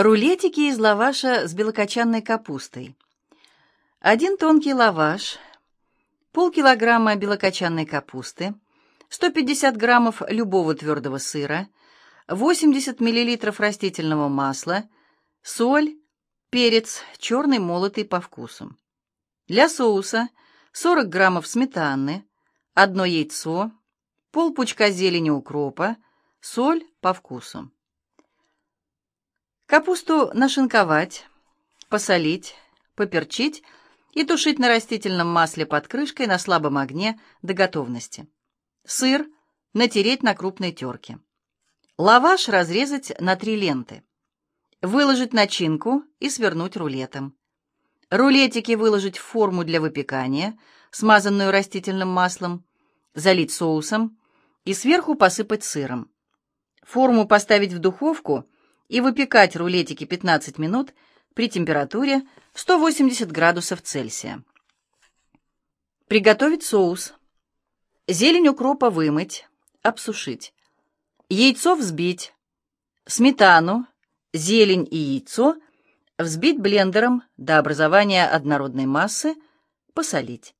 Рулетики из лаваша с белокочанной капустой. Один тонкий лаваш, полкилограмма белокочанной капусты, 150 граммов любого твердого сыра, 80 миллилитров растительного масла, соль, перец, черный молотый по вкусу. Для соуса 40 граммов сметаны, одно яйцо, полпучка зелени укропа, соль по вкусу. Капусту нашинковать, посолить, поперчить и тушить на растительном масле под крышкой на слабом огне до готовности. Сыр натереть на крупной терке. Лаваш разрезать на три ленты. Выложить начинку и свернуть рулетом. Рулетики выложить в форму для выпекания, смазанную растительным маслом, залить соусом и сверху посыпать сыром. Форму поставить в духовку и выпекать рулетики 15 минут при температуре 180 градусов Цельсия. Приготовить соус. Зелень укропа вымыть, обсушить. Яйцо взбить. Сметану, зелень и яйцо взбить блендером до образования однородной массы, посолить.